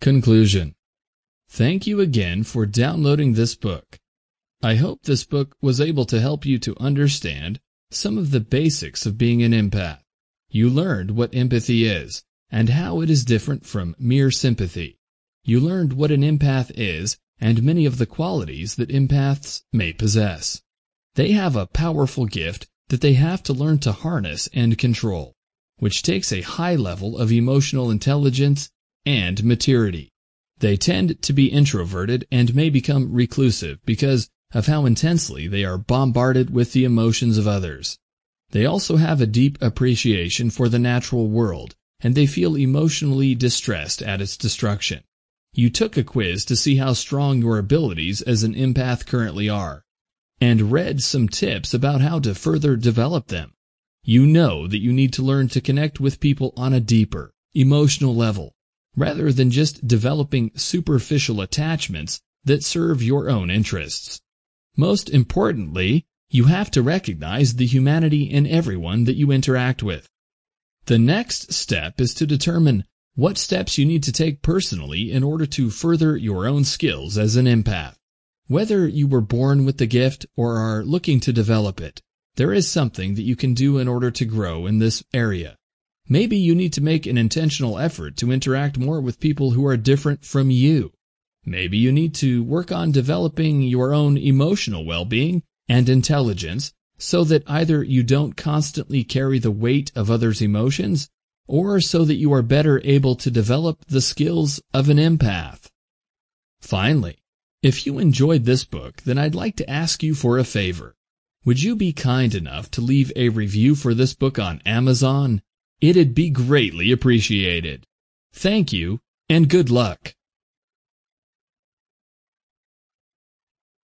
Conclusion Thank you again for downloading this book. I hope this book was able to help you to understand some of the basics of being an empath. You learned what empathy is and how it is different from mere sympathy. You learned what an empath is and many of the qualities that empaths may possess. They have a powerful gift that they have to learn to harness and control, which takes a high level of emotional intelligence and maturity. They tend to be introverted and may become reclusive because of how intensely they are bombarded with the emotions of others. They also have a deep appreciation for the natural world, and they feel emotionally distressed at its destruction. You took a quiz to see how strong your abilities as an empath currently are, and read some tips about how to further develop them. You know that you need to learn to connect with people on a deeper, emotional level, rather than just developing superficial attachments that serve your own interests. Most importantly, you have to recognize the humanity in everyone that you interact with. The next step is to determine what steps you need to take personally in order to further your own skills as an empath. Whether you were born with the gift or are looking to develop it, there is something that you can do in order to grow in this area. Maybe you need to make an intentional effort to interact more with people who are different from you. Maybe you need to work on developing your own emotional well-being and intelligence so that either you don't constantly carry the weight of others' emotions or so that you are better able to develop the skills of an empath. Finally, if you enjoyed this book, then I'd like to ask you for a favor. Would you be kind enough to leave a review for this book on Amazon? It'd be greatly appreciated. Thank you, and good luck.